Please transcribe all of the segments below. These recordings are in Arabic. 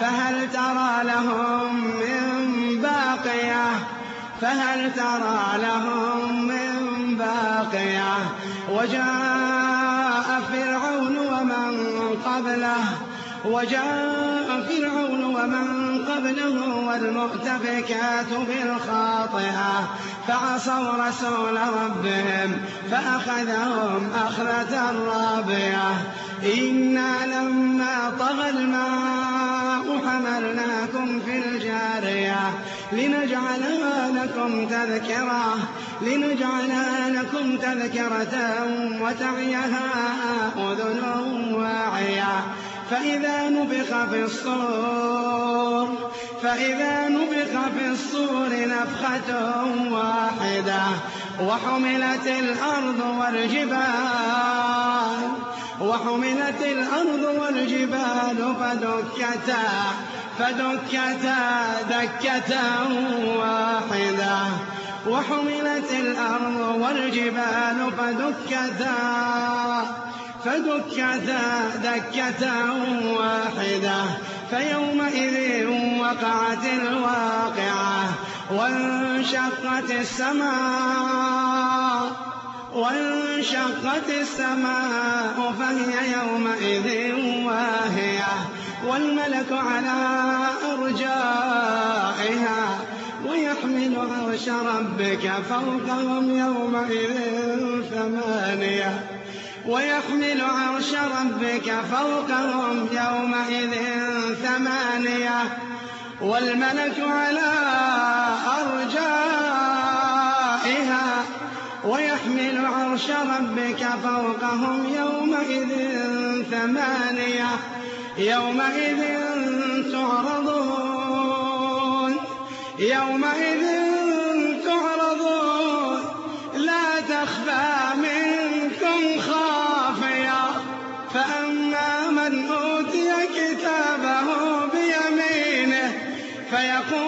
فهل ترى لهم من باقية؟ فهل ترى لهم من باقية؟ وجاء فرعون ومن قبله وجاء فرعون ومن قبله والمؤتفكات بالخاطئة فعصوا رسول ربهم فأخذهم أخذة رابية. إنا لما طغى الماء حملناكم في الجارية لنجعلها لكم تذكرة لنجعلها لكم تذكرة وتعيها أذن واعية. فإذا نفخ في الصور فإذا نفخ في الصور نفخة واحدة وحملت الأرض والجبال وحملت الأرض والجبال فدكتا فدكتا دكة واحدة. وحملت الأرض والجبال فدكتا فدكتا دكة واحدة. فيومئذ وقعت الواقعة وانشقت السماء. وانشقت السماء فهي يومئذ واهية والملك على أرجائها ويحمل عرش ربك فوقهم يومئذ ثمانية ويحمل عرش ربك فوقهم يومئذ ثمانية والملك على أرجائها ويحمل عرش ربك فوقهم يومئذ ثمانية يومئذ تعرضون يومئذ تعرضون. لا تخفى منكم خافية. فأما من أوتي كتابه بيمينه فيقول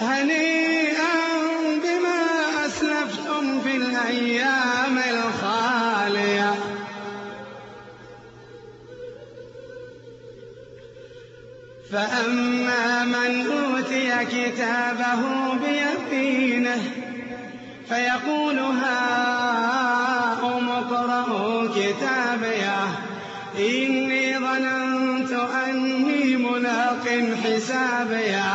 هنيئا بما أسلفتم في الأيام الخالية. فأما من أوتي كتابه بيمينه فيقول هاؤم اقرءوا كتابيه. إني ظننت أني ملاق حسابيه.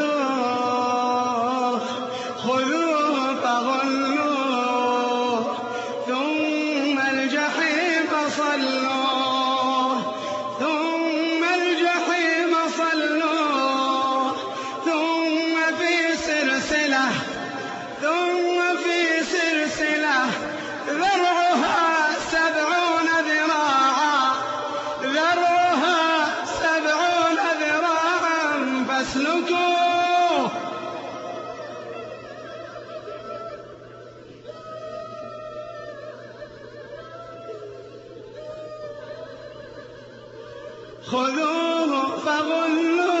خذوه خذوه فغلوه.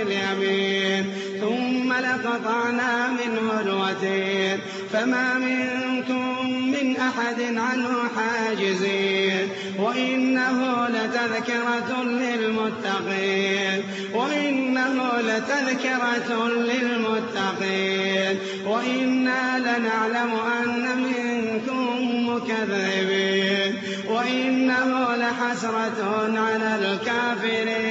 ثم لقطعنا منه الوتين فما منكم من أحد عنه حاجزين. وإنه لتذكرة للمتقين وإنه لتذكرة للمتقين. وإنا لنعلم أن منكم مكذبين. وإنه لحسرة على الكافرين.